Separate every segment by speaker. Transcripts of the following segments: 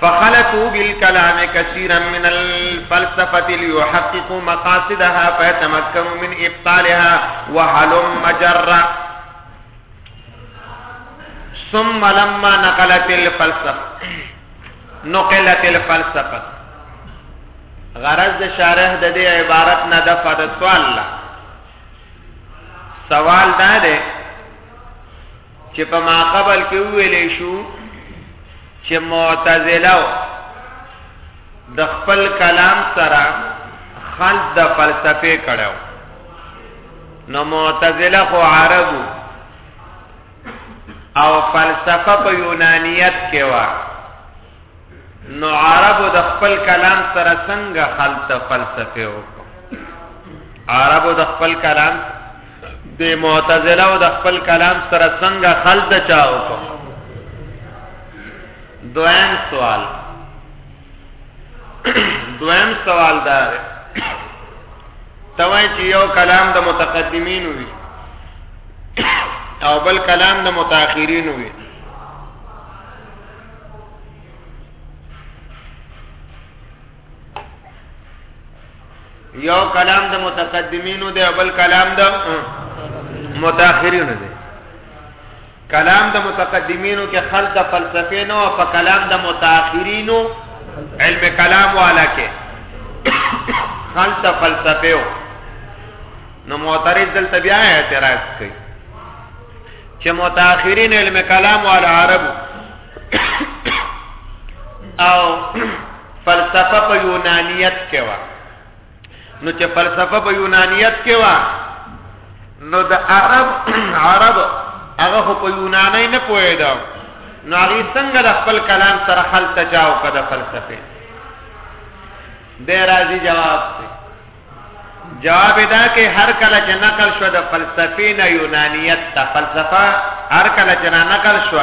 Speaker 1: فخلقوا بالكلام كثيرا من الفلسفة ليحققوا مقاصدها فيتمكنوا من إبطالها وهلم مجرا ثم لما نقلت الفلسفة نقلت الفلسفة غرض شارح د دې عبارت نه د فد سوال لا سوال دا دی چې په ماقبل کې ویلې شو چې معتزله د خپل کلام سره خلط د فلسفه کړو نو معتزله خو عربو او فلسفه په یونانیت کې و نو عربو د خپل کلام سره څنګه خلط فلسفه وکړو عربو د خپل کلام د معتزله او د خپل کلام سره څنګه خلط چا وکړو دویم سوال دویم سوال دا دی توای چې یو کلام د متقدمین وي او بل کلام د متأخرین وي یو کلام د متقدمینو دی بل کلام د متأخرینو دی کلام د متقدمینو کې خلق د فلسفې نو او په کلام د متأخرینو علم کلام والا کې خلق د فلسفې نو معترض دلته بیا اعتراض کوي چې متأخرین علم کلام او عرب او فلسفه په یونانیت کې و نو چې فلسفه په یونانیت کې و نو د عرب عرب هغه په یوناني نه پوهیدا نو هغه څنګه د خپل کلام سره حل تجاو کده فلسفه د راځي جواب دی جواب یې دا کې هر کله چې نقل شو د فلسفې نه یونانیت ته فلسفه هر کله چې نه نقل شو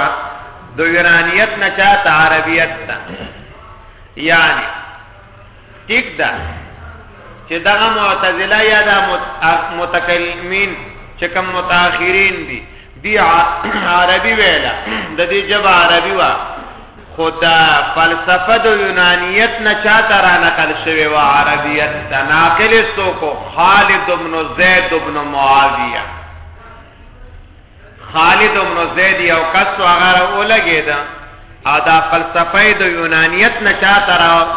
Speaker 1: د یونانیت نه چاته عربیت ته یعنی ټیک ده چې دغه معتزله یا د متکلمین چې کوم متأخرین دي دی عربي ویلا د دې جبه عربي وا خو دا فلسفه د یونانیت نه چاته را نقل شوې وه، عربیت ته. ناقل یې څوک و؟ خالد بن زید بن معاویه. خالد بن زید یو کس و هغه راولګېده او دا فلسفه یې د یونانیت نه چاته را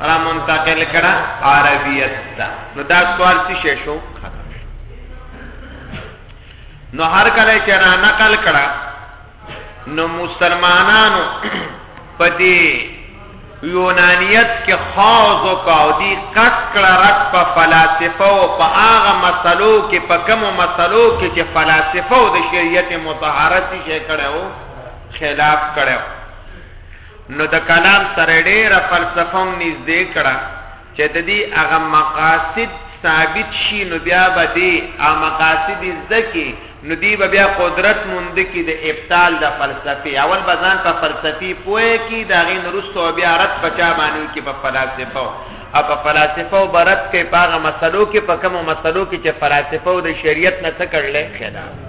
Speaker 1: را منتقل کړه عربیت ته. نو دا سوال څه شو؟ نو هر کله چې را نقل کړه نو مسلمانانو په دې یونانیت کې خاص او کاودي ککړه رد په فلسفه او په هغه مسلو کې په کوم مسلو کې چې فلسفه او د شریعت مطهرت شي کړو خلاف کړو نو د کلام سره ډېره فلسفه هم نږدې کړه چه ددی هغه مقاصد ثابت شی نو بیا به دی هغه مقاصد زده کی نو دی به بیا قدرت موند کی د ابطال د فلسفی اول به ځان په فلسفی پوه کی دا غی نرستو بیا رد پچا باندې کی په فلسفه او په فلسفه او برت کې په هغه مسلو کې په کومو مسلو کې چې فلسفه او د شریعت نه څه کړل خلاف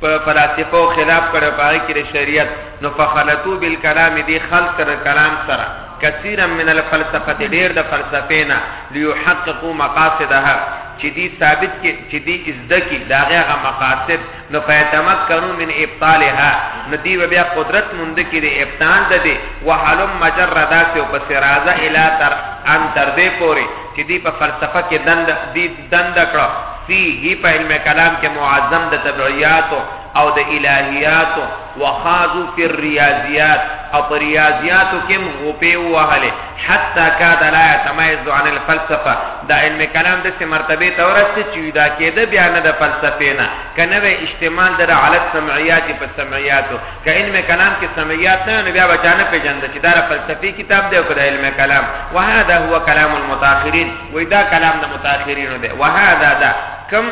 Speaker 1: په فلاسفو خلاف کړه پای کې د شریعت نو فخلتو بالکلام دی خلق سر کلام سره کثیرا من الفلسفه ډیر د فلسفې نه ليحققوا مقاصدها چې دی ثابت کې چې دی ازده کې داغه غ مقاصد نو فیتمت کنو من ابطالها ندی بیا قدرت مند کې د ابطال ده دی وحلم مجردا سے پس رازه الی تر ان تر دې پوري چې دی په فلسفه کې دند دی دنده کړه فيه په علم کلام کې معظم د تبعیات او د الهیات وخاذو فی الریاضیات او پر ریاضیاتو کې غوپې وهله حتا کاد لا يتميز عن الفلسفه دا علم کلام د څه مرتبه ته ورسته چې دا کېده بیا نه د فلسفې نه کنه به اجتماع در علت سمعیات په سمعیاتو که علم کلام کې سمعیات نه بیا بچانه پیژند چې دا فلسفي کتاب دی او د علم کلام وهذا هو کلام المتأخرین وای دا کلام د متأخرینو دی وهذا دا کم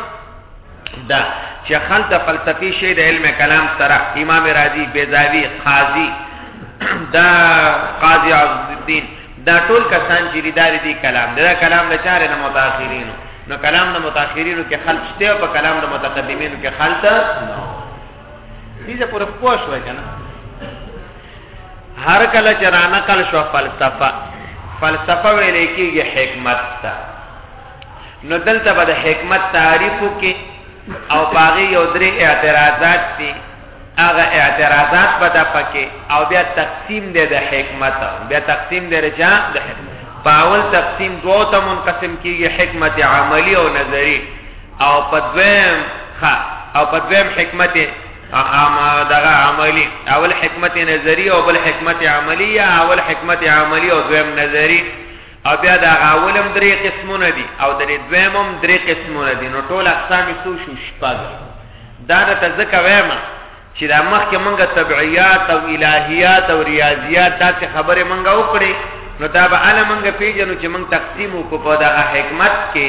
Speaker 1: دا چې خلط فلسفي شی د علم کلام سره امام رازي بیزاوی قاضي دا قاضي عز الدین دا ټول کسان چې لري دي کلام دا کلام د چاره نه متأخرینو نو کلام د متأخرینو کې خلط شته او په کلام د متقدمینو کې خلط نه دې پر خپل شو کنه هر کله چې را نقل شو فلسفه فلسفه ویل کېږي حکمت ته نو دلته به د حکمت تعریف وکي او باغی یو درې اعتراضات دي هغه اعتراضات به د پکې او بیا تقسیم دی د حکمت بیا تقسیم دی رجا د حکمت پاول تقسیم دوه ته منقسم کیږي حکمت عملی او نظری او په دویم ښه او په دویم حکمت اما دغه عملی اول حکمت نظری او بل حکمت عملی یا اول حکمت عملی او دویم نظری او بیا دا اولم درې قسمونه دي او درې دویمم درې قسمونه دي نو ټول اقسام څو شو شپږ دا ته ځکه وایم چې دا مخکې مونږه طبيعيات او الهيات او رياضيات دا څه خبره مونږه وکړي نو دا به اله مونږه پیژنو چې مونږ تقسیم وکړو په دا حکمت کې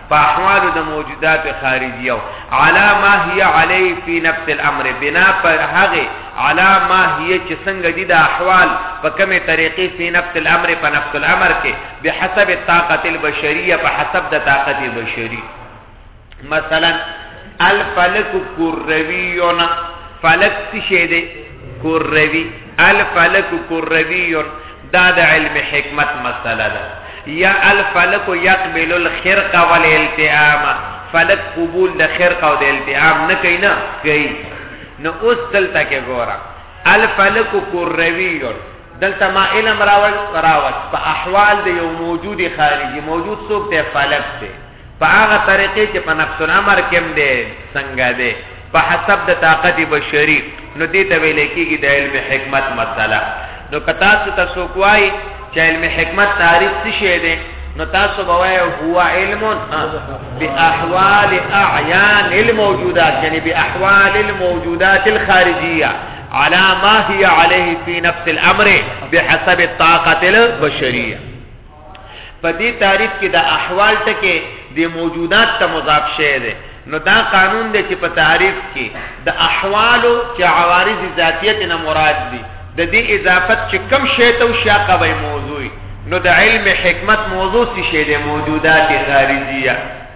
Speaker 1: په احوال د موجودات خارجیه علا ما هي علی فی نفس الامر بنا پر هغه علا ما هي چې څنګه دي د احوال په کومه طریقې فی نفس الامر په نفس الامر کې به حسب طاقت البشریه په حسب د طاقت بشری مثلا الفلک کرویون فلک څه شی دی کروی الفلک کروی دا د علم حکمت مسله ده یا الفلک یقبل الخرق والالتئام فلک قبول د خرق او د التئام نه کوي نه کوي نو اوس دلته کې ګوره الفلک کروی دلته ما علم راول راوت په احوال د یو موجود خارجي موجود څوک ته فلک دی په هغه طریقې چې په نفس الامر کې هم دی څنګه دی په حسب د طاقت بشری نو دې ته ویل کېږي د علم حکمت مسله نو که تاسو ته څوک وایي چې علم حکمت تعریف څه شی دی نو تاسو به وایي هو علم باحوال اعیان الموجودات یعنی باحوال الموجودات الخارجیه على ما هي عليه في نفس الامر بحسب الطاقه البشريه په دې تعریف کې د احوال ټکی د موجودات ته مضاف شوی دی نو دا قانون دی چې په تعریف کې د احوالو چې عوارض ذاتیت نه مراد دي د دې اضافت چې کم شی ته او شاقه به موضوع نو د علم حکمت موضوع څه شی دی موجودات خارجیه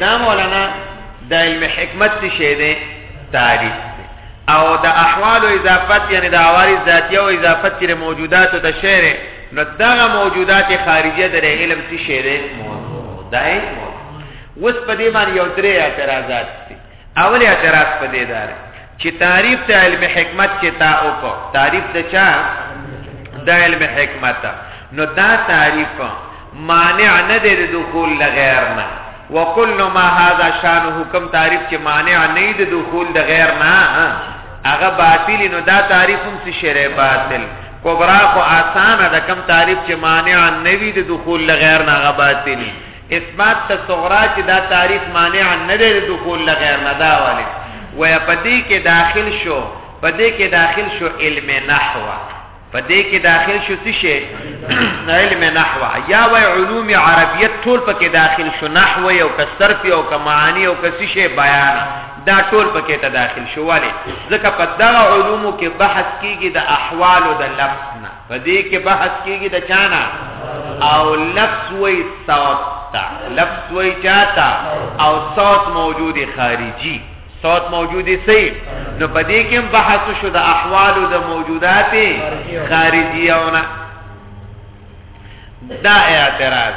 Speaker 1: دا مولانا د علم حکمت څه شی دی تعریف دی او د احوال او اضافت یعنی د عوارض ذاتیه او اضافت چې موجودات او د شعر نو دغه موجودات خارجیه د علم څه شی دی موضوع دی وس په دې باندې یو درې اعتراضات اول اعتراض په دې دار چې تعریف ته علم حکمت چې تا او کو تعریف ته چا د علم حکمت نو دا تعریف مانع نه دی د دخول لغیر نه وکل ما هاذا شان حکم تعریف چې مانع نه دی د دخول د غیر نه هغه باطل نو دا تعریف هم څه شری باطل کبرا خو آسان ده کم تعریف چې مانع نه وي د دخول لغیر نه هغه باطل اثبات ته صغرا چې دا تعریف مانع نه دی د دخول له غیر نه دا ولې وای په دې کې داخل شو په دې کې داخل شو علم نحو په دې کې داخل شو څه شی علم نحو یا وای علوم عربیت ټول پکې داخل شو نحو او کسرف او کمعانی او کسي شی بیان دا ټول پکې ته داخل شو ولې ځکه په دغه علومو کې بحث کیږي د احوال او د لفظ نه په دې کې بحث کېږي د چا نه او لفظ وی صوت تا لفظ وی چاته او صوت موجود خارجي صوت موجود سي نو په دې کې بحث شو د احوال د موجودات خارجيونه دا اعتراض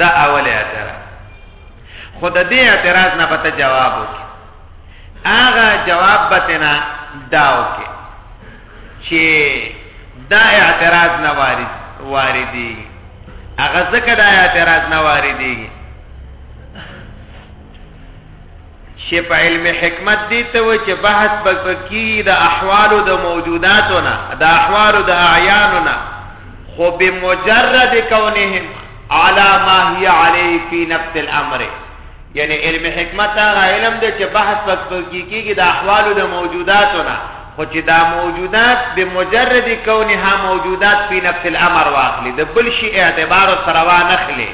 Speaker 1: دا اول اعتراض خود دې اعتراض نه پته جواب وکړي هغه جواب بتنا داو کې چې دا اعتراض نه وارد واردی هغه ځکه دا اعتراض نه واردی چې په علم حکمت دي ته و چې بحث بکې د احوالو د موجوداتو نه د احوالو د اعیانو نه خو بمجرد کونهم على ما هي عليه في نفس الامر یعنی علم حکمت هغه علم دی چې بحث پکې کیږي د احوالو د موجوداتو نه خو چې دا موجودات به مجرد کونها موجودات په نفس الامر واخلي د بل شي اعتبار سره وا نخلي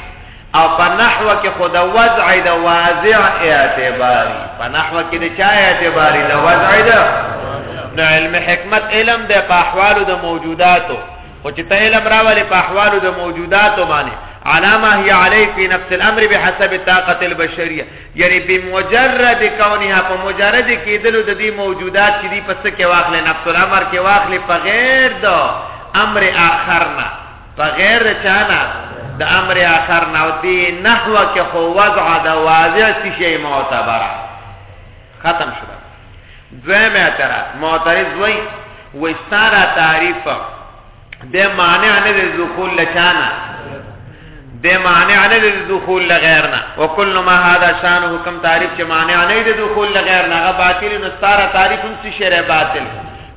Speaker 1: او په نحو کې خود وضع د واضع اعتباري په نحو کې د چا اعتباري د وضع د علم حکمت علم د احوالو د موجوداتو خو چې ته علم راولې په احوالو د موجوداتو باندې علامه هي علی فی نفس الامر بحسب طاقت البشریه یعنی بمجرد کونها په مجرد کېدلو د دې موجودات چې دی پس کې واخلې نفس الامر کې واخلې په غیر د امر آخر نه په غیر چانه د امر آخر نه او دې نحوه کې خو وضع د واضح شی معتبره ختم شو دویم اعتراض معترض وای وای ستاره تعریف د معنی نه د دخول لچانا د معنی نه د دخول لغیرنا وکل ما هذا شان حکم تعریف چې معنی نه د دخول لغیرنا هغه باطل نو ستاره تعریف هم څه شری باطل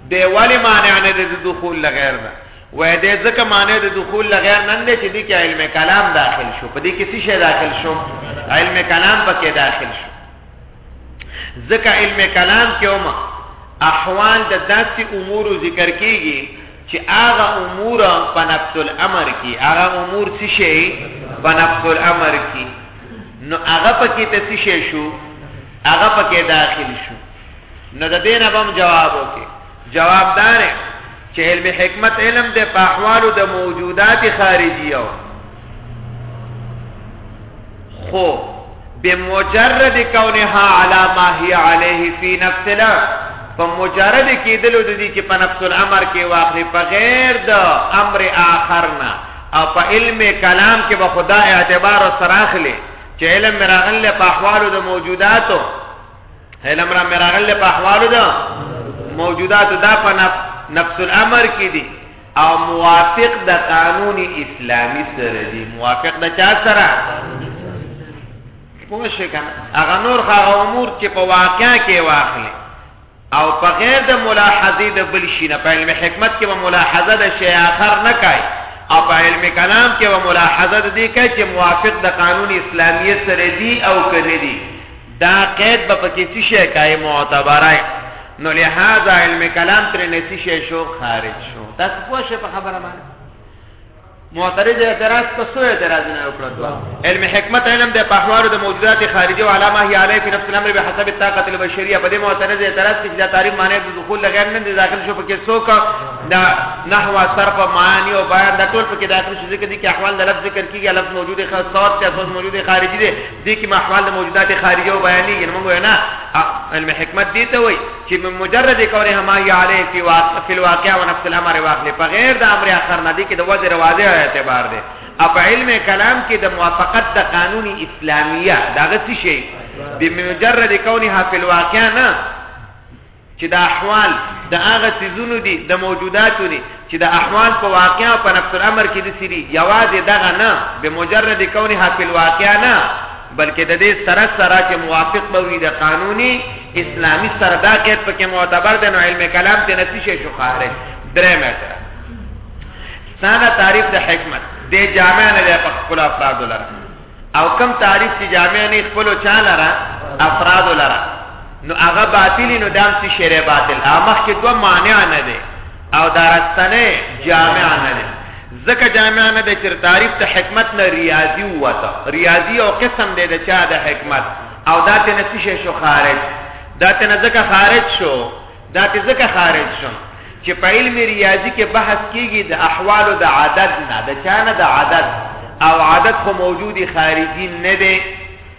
Speaker 1: دی ولی معنی نه د دخول لغیرنا وای د ځکه معنی د دخول لغیر نه دی چې د کې علم کلام داخل شو په دې کې څه شی داخل شو علم کلام پکې داخل شو ځکه علم کلام کې هم احوال د داسې امور ذکر کیږي چې هغه امور په نفس الامر کې هغه امور څه شي په نفس الامر کې نو هغه پکې ته څه شي شو هغه پکې داخل شو نو د دینه بم جواب وکړي جواب دار چې علم حکمت علم د په احوالو د موجودات خارجیو خو بمجرد کونها علی ما هي علیه فی نفس الامر په مجرد کېدلو د دې چې په نفس الامر کې واخلي په غیر د امر آخر نه او په علم کلام کې به خدا اعتبار سره اخلي چې علم مراغله په احوالو د موجوداتو علم را مراغل په احوالو ده موجودات دا په نفس الامر کې دي او موافق د قانون اسلامی سره دي موافق د چا سره پوه شئ کنه هغه نور هغه امور چې په واقعیا کې واخلي او په غیر د ملاحظه د بل شي نه په علم حکمت کې به ملاحظه د شی اخر نه کوي او په علم کلام کې به ملاحظه د دې کوي چې موافق د قانون اسلامیت سره دي او کنه دي دا قید به پکې څه شی کای معتبرای نو لہذا علم کلام تر نه څه شی شو خارج شو تاسو پوه شئ په خبره باندې معترض اعتراض په سو اعتراض نه وکړو علم حکمت علم د پهوارو د موجودات خارجي او علامه هي علی فی نفس الامر به حسب الطاقت البشریه په دې معترض اعتراض کې دا تعریف معنی د دخول لغیر نه داخل شو پکې څوک دا نحو صرف معنی او بیان د ټول پکې داخل شو ځکه دي کې احوال د لفظ ذکر کیږي لفظ موجود خاص صوت ته موجود خارجي دي دې کې محوال د موجودات خارجه او بیانېږي نو موږ وینا علم حکمت دې ته وایي چې مجرد کونه هما یا علی فی واقع فی الواقع و نفس الامر واقع په غیر د امر اخر نه دي کې د وجه رواجه اعتبار دی اپ علم کلام کې د موافقت د قانون اسلامیه داغه څه شي بمجرد کونها فی الواقع نه چې دا احوال د هغه سيزونو دي د موجوداتو دي چې د احوال په واقع او په نفس الامر کې دي سری یوازې دغه نه به مجرد کونها په واقع نه بلکې د دې سره سره چې موافق به وي د قانوني اسلامي سره دا کې په کې معتبر دی نو علم کلام ته نسی شي شو خارج درې مټه ساده تعریف د حکمت د جامع نه د خپل افراد لپاره او کوم تعریف چې جامع نه خپلو چا لره افرادو لره نو هغه باطلی نو دام څه شری باطل هغه مخکې دوه معنی نه دی او دارستنه جامع نه دی ځکه جامع نه دی چې تعریف ته حکمت نه ریاضی وته ریاضی او قسم دی د چا د حکمت او دا ته نسیشه شو خارج دا ته نه ځکه خارج شو دا په ځکه خارج شم چې په علم ریاضي کې بحث کیږي د احوالو د عدد نه د چانه د عدد او عدد خو موجودی خارجي نه دی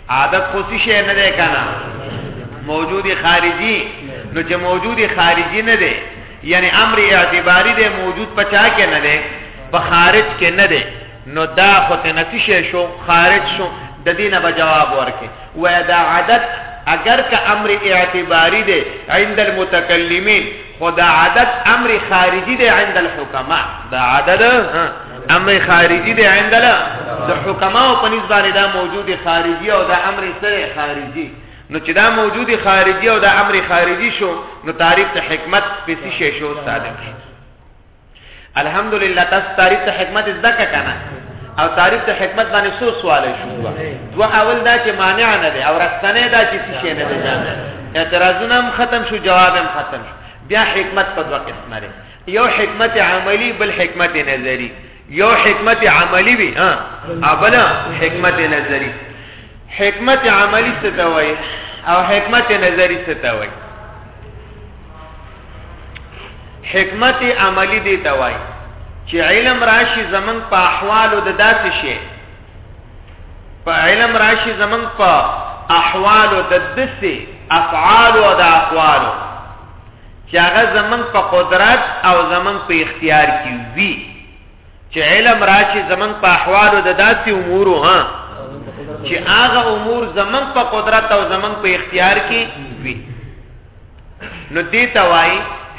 Speaker 1: عدد خو څه شی نه دی کنه موجودی خارجي نو چې موجودی خارجي نه دی یعنی امر اعتباری دی موجود پچا کې نه دی په خارج کې نه دی نو دا خو ته نتیشه شو خارج شو د دې نه به جواب ورکې و دا عادت اگر که امر اعتباری دی عند المتکلمین خدا عادت امر خارجی دی عند الحکماء دا عادت امر خارجی دی عند الحکماء په نسبت دا موجود خارجی او دا امر سره خارجی نو چې دا موجود خارجي او دا امر خارجي شو نو تعریف ته حکمت په څه شی شو صادق شو الحمدلله تاسو تعریف ته حکمت زده کنه او تعریف ته حکمت باندې سو سوال شو دو اول دا چې مانع نه دی او رسنه دا چې څه نه دی جامع اعتراضونه هم ختم شو جواب هم ختم شو بیا حکمت په دوه قسمه لري یو حکمت عملی بل حکمت نظری یو حکمت عملی وی ها ابل حکمت نظری حکمت عملی څه ته وایي او حکمت نظری څه ته وایي حکمت عملی دی توای چې علم راشي زمنګ په احوالو د داسې شي په علم راشي زمنګ په احوالو د دسه افعال او د اقوال چې هغه زمنګ په قدرت او زمنګ په اختیار کې وي چې علم راشي زمنګ په احوالو د داسې امورو ها چې هغه امور زمنګ په قدرت او زمنګ په اختیار کې وي نو دې ته وایي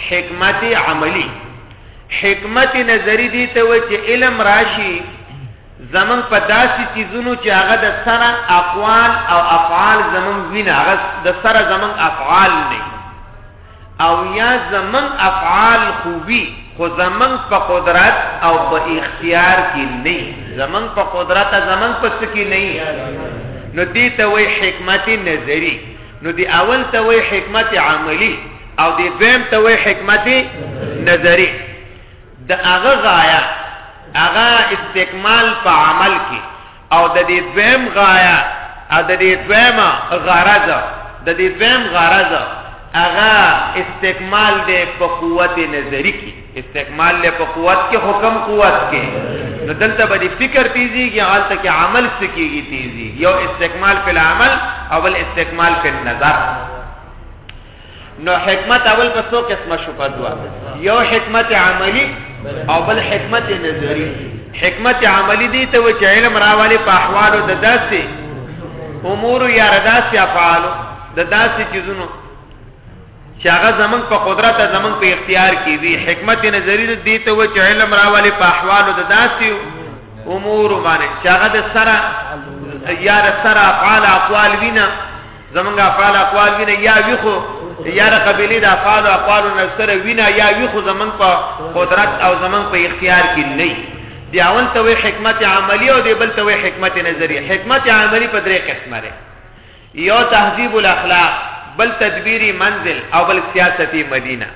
Speaker 1: حکمت عملی حکمت نظری دې ته وایي چې علم راشي زمون په داسې چیزونو چې هغه د سره اقوال او افعال زمون وینه هغه د سره زمون افعال نه او یا زمون افعال خوبي خو زمون په قدرت او په اختیار کې نه زمون په قدرت زمون په څه کې نه نو دې ته وایي حکمت نظری نو دی اول ته وای حکمت عملی او دی دویم ته وای حکمت نظری د هغه غایا هغه استکمال په عمل کې او د دې دویم غایا او د دې دویم غرض د دې دویم غرض هغه استکمال دی په قوت نظری کې استکمال له په قوت کې حکم قوت کې نو دلته به د فکر تیزیږي حالت کې عمل سکیږي تیزی یو استکمال په عمل او بل استکمال په نظر نو حکمت اول په څو قسمه شو په دوا یو حکمت عملی او بل حکمت نظری حکمت عملی دی ته و چې علم راوالی په احوالو د داسې امور یا رداسې افعالو د داسې چیزونو چې هغه زمونږ په قدرت زمونږ په اختیار کې دي حکمت نظری دې ته و چې علم راولي په احوال د داسې امور باندې چې هغه د سره یا د سره افعال اقوال وینا زمونږ افعال اقوال وینا یا ویخو یا د قبيله د افعال او اقوال نفسره وینا یا ویخو زمونږ په قدرت او زمونږ په اختیار کې نه دی اول ته حکمت عملی او دی بل ته حکمت نظری حکمت عملی په درې قسمه یو تهذیب الاخلاق بل تدبیری منزل او بل سیاستی مدینه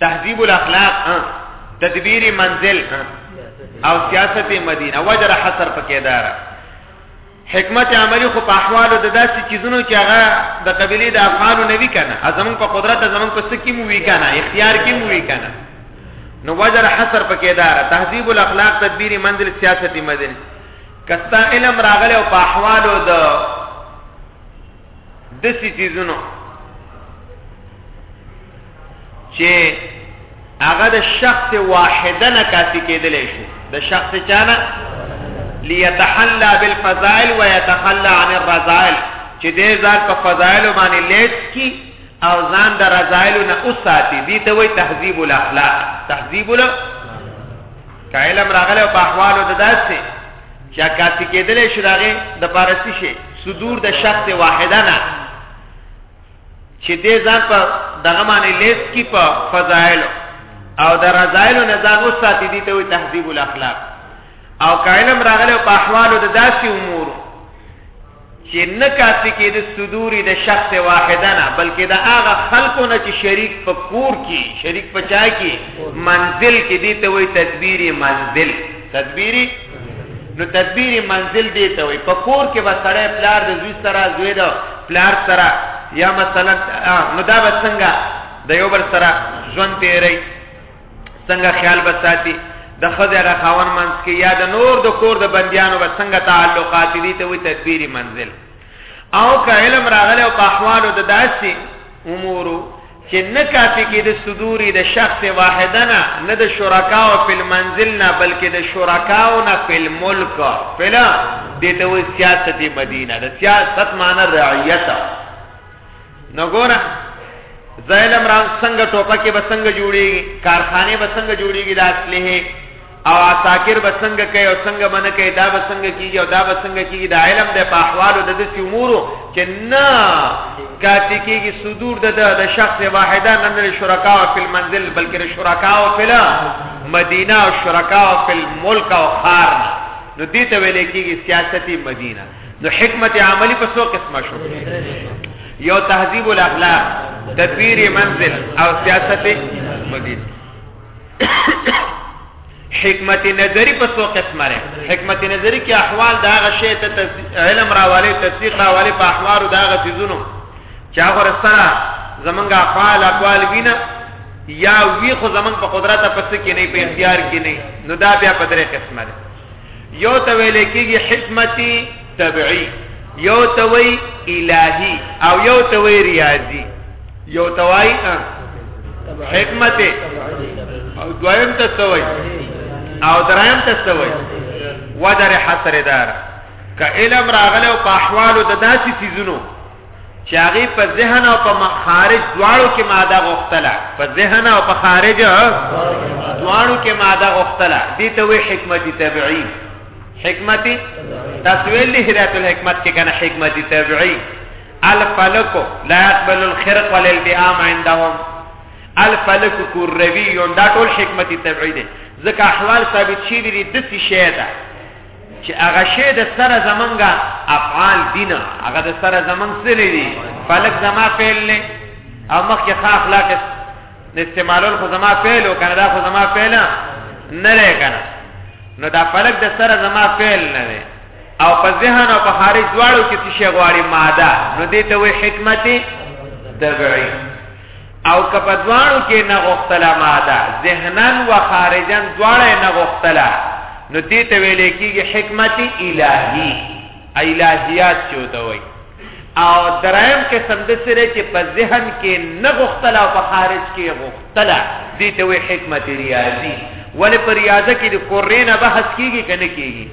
Speaker 1: تهذیب الاخلاق تدبیری منزل او سیاستی مدینه وجر حصر پکې دارا حکمت عملی خو په احوالو د داسې چیزونو چې هغه د قبيله د افعالو نه وی کنه ازمن په قدرت ازمن په سکی مو وی کنه اختیار کې مو وی کنه نو وجر حصر پکې دار تهذیب الاخلاق تدبیری منزل سیاستی مدنی که ستا علم راغلی او په احوالو د دسی چیزونو چې هغه د شخص واحده نه کافي کېدلی شي د شخص چانه ليتحلى بالفضائل ويتخلى عن الرذائل چې دې ځان په فضائل باندې لیس کی او ځان د رذائل نه اوساتي دي ته وي تهذیب الاخلاق تهذیب الاخلاق که علم راغلی او په احوالو د داسې چې عکاسي کېدلی شي د هغې د پارسي شي صدور د شخص واحده نه چې دې ځان په دغه باندې لیست کې په فضایلو او د رضایلو نه ځان وساتي دي ته وي تهذیب الاخلاق او که علم راغلی په احوالو د داسې امورو چی نه کافی کیده صدور د شخص واحده نه بلکې د هغه خلکو نه چې شریک په کور کې شریک په چا کې منزل کې دي ته وای تدبیری منزل تدبیری نو تدبیری منزل دی ته وای په کور کې به سړی پلار د زوی سره زوی د پلار سره یا مثلا نو دا به څنګه د یو بل سره ژوند تیری څنګه خیال بساتی د خزه را خاون منس کې یا د نور د کور د بندیانو به څنګه تعلقات دي ته وي تدبیری منزل او که علم راغله او په احوالو د داسي امورو چې نه کافي کې د صدوري د شخص واحدنا نه د شرکا او په منزل نه بلکې د شرکا او نه په ملک فلا د ته سیاست مدینه د سیاست معنی رعیت نو ګوره زایلم ران څنګه ټوپکې به څنګه جوړیږي کارخانه به څنګه جوړیږي د اصله او عساکر به څنګه کوي او څنګه باندې کوي دا به څنګه کیږي او دا به څنګه کیږي د علم د پاحوالو د دې امورو چې نه کاتې کیږي صدور د د شخص واحده نه د شرکا او فل منزل بلکې د شرکا او فل مدینه او شرکا او فل ملک او خار نو دې ته ویل کیږي سیاستی مدینه نو حکمت عملی په څو قسمه شو یو تهذیب الاخلاق تدبیر منزل او سیاست مدین حکمت نظری په څو قسمه لري حکمت نظری کې احوال دا غشې ته علم راوالي تصدیق راوالي په احوال دا غتیزونو چې هغه سره زمونږ افعال اقوال وینه یا وی خو زمونږ په قدرت پس کې نه په اختیار کې نه نو دا بیا په درې قسمه لري یو ته ویل کېږي حکمتي طبيعي یو ته وی الهي او یو ته وی ریاضي یو ته وای حکمت او دویم ته سوی او دریم ته سوی وجر حسر دار که علم راغله او په احوالو د داسې چیزونو چې هغه په ذهن او په مخارج دواړو کې ماده غوښتله په ذهن او په خارج دواړو کې ماده غوښتله دي ته وی حکمت طبيعي حکمت تسویل له هدایت الحکمت کې کنه حکمت طبيعي الفلق لا يقبل الخرق والالتئام عندهم الفلق کوروی دا ټول حکمت طبيعي دي ځکه احوال ثابت شي دي د څه شی ده چې هغه شی د سره زمنګا افعال دینه هغه د سره زمنګ سره دي فلک زما فعل نه او مخکې خا اخلاق استعمالول خو زما فعل او کنه دا خو زما فعل نه لري کنه نو دا فلک د سره زما فعل نه دی او په ذهن او په خارج دواړو کې څه شی غواړي ماده نو دې ته وې حکمت تبعی او که په دواړو کې نه غوښتله ماده ذهنا و خارجا دواړه یې نه غوښتله نو دې ته ویل کېږي حکمت الهي الهیات چې ورته وایي او دریم قسم د سره چې په ذهن کې نه غوښتله او په خارج کې غوښتله دې ته وایي حکمت ریاضي ولې په ریاضه کې د کورې نه بحث کېږي که نه کېږي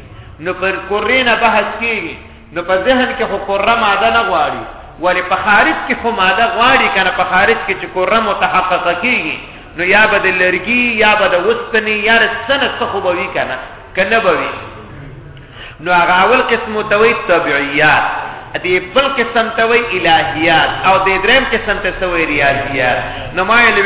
Speaker 1: نو پر کورې نه بحث کېږي نو په ذهن کې خو کره ماده نه غواړي ولی په خارج کې خو ماده غواړي کنه په خارج کې چې کره متحقق کیږي نو یا به د لرګي یا به د وسپنې یا د سنه څه خو به وي کنه کنه به وي نو هغه اول قسم ته وي طبيعيات دې بل قسم ته وي الهيات او دې دریم قسم ته وي رياضيات نو ما علم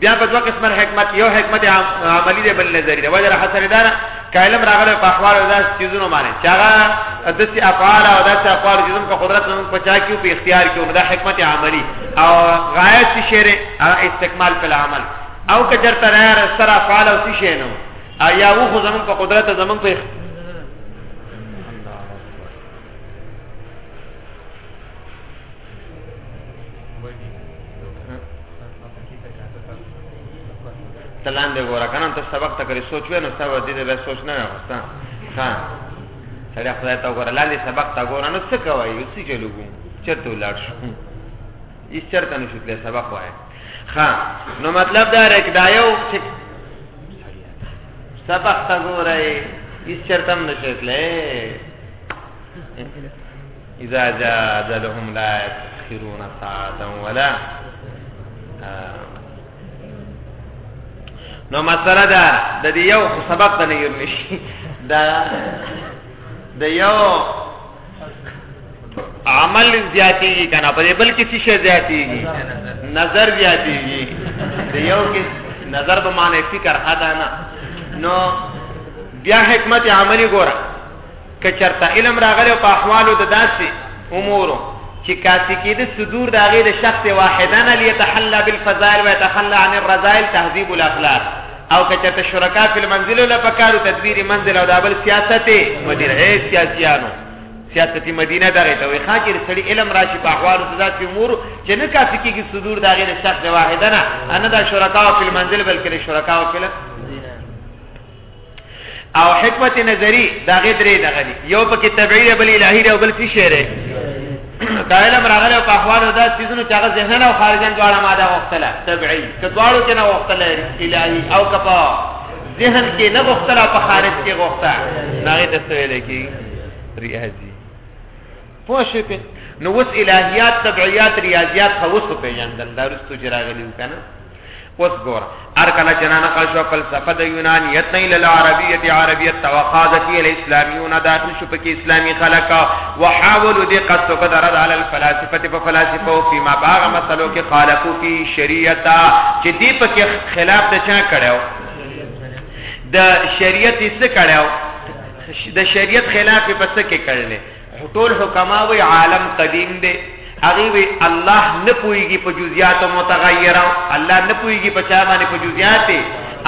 Speaker 1: بیا په دوه قسمه حکمت یو حکمت عملی دی بل نظری دی وجه حسن دار کایلم راغله په احوال او داس چیزونو باندې چې هغه دسی افعال او داس افعال چې زموږ په قدرت نن په چا کې په اختیار کې دا حکمت عملی او غایت شعر استکمال په عمل او کچرته نه سر افعال او څه شی نو یا و خو زموږ په قدرت زموږ په تلان دې ګوره کنه ته سبق ته کری سوچ وې نو ستا ور دې به سوچ نه راوستا ها سړی خدای ته ګوره لاندې سبق ته ګوره نو څه کوي اوسې چلو ګو چرته ولاړ شو هیڅ چرته نشو تللی سبق وایي ها نو مطلب دا رک دا یو چې سبق ته ګوره هیڅ چرته نشو تللی اذا جاء اجلهم لا يتخرون ساعه ولا نو مسله ده د دې یو سبب ته نه یو نشي دا د یو عمل زیاتیږي کنه په بل کې څه شی زیاتیږي نظر زیاتیږي د یو کې نظر به معنی فکر ادا نه نو بیا حکمت عملی ګوره که چرته علم راغلی په احوالو د داسې امورو چې کاتی کې د صدور د هغې د شخص واحدن لیتحلا بالفضائل ویتخلا عن الرذائل تهذیب الاخلاق او که چرته شرکا فی المنزل له پکارو تدبیر منزل او دابل سیاست مدینه هي سیاسيانو سیاست مدینه دغه ته وي خاطر سړي علم راشي په احوال د ذات امور چې نه کافي کېږي صدور دا غیر شخص واحدنه انا دا شرکا فی المنزل بلکې شرکا فی او حکمت نظری دا غي درې دغه دي یو پکې طبيعي دی بل الهي دی او بل څه شی دی دا علم راغلی په احوالو دا چیزونو چې هغه ذهنن او خارجن دواړه ماده وختله طبيعي کدواړو کې نه وختله الهي او کپا ذهن کې نه وختله په خارج کې وخته نه ته څه ویل کېږي ریاضي پوه شوې په نو اوس الهیات طبعیات ریاضیات خو اوس پیژندل دا رستو چې راغلی کنه اوس ګور ار کله جنان قشو فلسفه د یونانیت نه ال عربیت عربیت توخاذت ال اسلامیون داخل شو په اسلامی خلق وحاولوا دي قصد قدر على الفلاسفه په فلاسفه او فيما باغ مسلو کې خالقو فی شریعت چې دی په خلاف د چا کړو د شریعت څخه کړو د شریعت خلاف په څه کې کړل ټول حکما وی عالم قدیم دی هغه وی الله نه پويږي په جزئیات متغیر او الله نه پويږي په چا باندې په جزئیات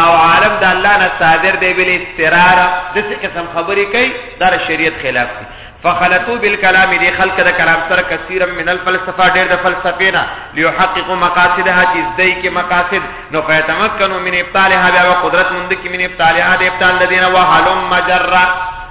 Speaker 1: او عالم د الله نه صادر دی بل استرار د څه قسم خبرې کوي دا شریعت خلاف دی فخلطوا بالكلام دي خلق د کلام سره کثیرا من الفلسفه ډېر د فلسفې نه ليحققوا مقاصدها چې دای کې مقاصد نو فیتمکنوا من ابطالها بیا قدرت مند کې من ابطالها د ابطال الذين وهلم مجرا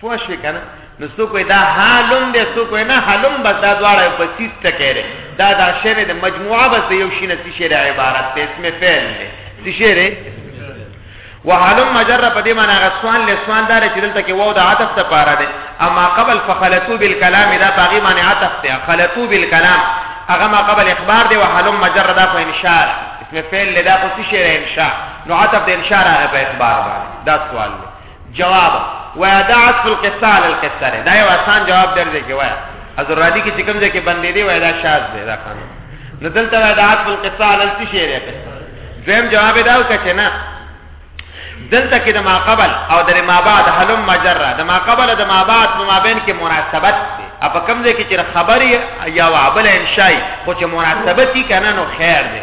Speaker 1: پوه شوې که نه نو څوک وایي دا حالم دی څوک وایي نه حالم بس دا دواړه یو بسیط ټکی دی دا دا شعر دی مجموعه بس د یو شي نه څه شی دی عبارت دی اسم فعل دی څه شی دی وحالم مجره په دې معنی هغه سوال له سوال دار چې دلته کې وو د عطف ته پاره دی اما قبل فخلتو بالکلام دا باغی معنی عطف دی خلتو بالکلام هغه ما قبل اخبار دی وحالم مجره دا په انشاء اسم فعل دا په څه شی دی انشاء نو عطف د انشاء هغه په اخبار باندې دا سوال دی جواب وایا دا عطف القصه علی القصه ده دا یو آسان جواب درځي کې وایا از رادی کې کوم ځای کې بندې دی وایا دا شاذ دی دا قانون نو دلته وایا دا عطف القصه علی القصه ده دویم جواب دا وکړه چې نه دلته کې د ما قبل او د ما بعد حلم مجرا د ما قبل د ما بعد نو ما بین کې مناسبت دی اپ کوم ځای کې چې خبري یا عبل انشای خو چې مناسبت کی کنه نو خیر دی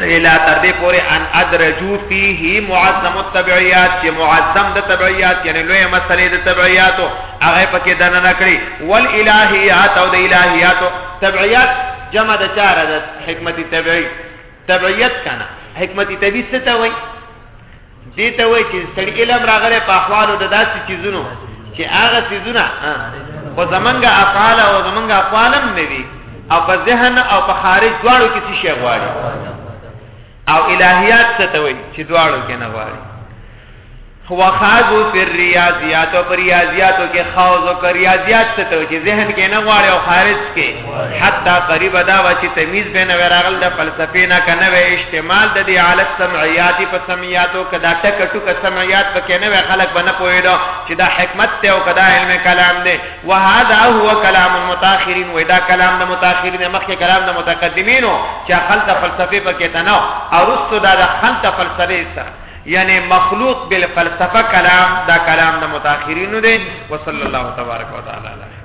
Speaker 1: الی تر دې پورې ان ادرجو فيه معظم التبعیات چې معظم د تبعیات یعنی لوی مسلې د تبعیاتو هغه پکې دنه نکړي ول الہیات او د الہیات تبعیات جمع د چاره د حکمت تبعی تبعیت کنه حکمت تبعی څه ته وایي دې ته وایي چې سړی علم راغلی په احوالو د داسې چیزونو چې هغه چیزونه خو زمونږ افعال او زمونږ اقوالم نه وي او په ذهن او په خارج دواړو کې څه شی غواړي او الهیات څه ته وایي چې دواړو کې نه غواړي هو خاضو پر ریاضیات او پر ریاضیاتو کې خاضو کر ریاضیات څه ته وایي چې ذهن کې نه غواړي او خارج کې حتی قریب دا و چې تمیز به نه وراغل د فلسفې نه کنه و استعمال د دې حالت سمعیات په سمعیاتو کدا ټک ټک سمعیات په کنه و خلق بنه پویډو چې دا حکمت ته او کدا علم کلام دی وهذا هو کلام المتاخرین و دا کلام د متأخرین مخکې کلام د متقدمینو چې خلق فلسفه په کې تنو او رسو دا د خلق فلسفه سره یعنی مخلوق بالفلسفه کلام دا کلام د متأخرینو دی وصلی الله تبارک وتعالى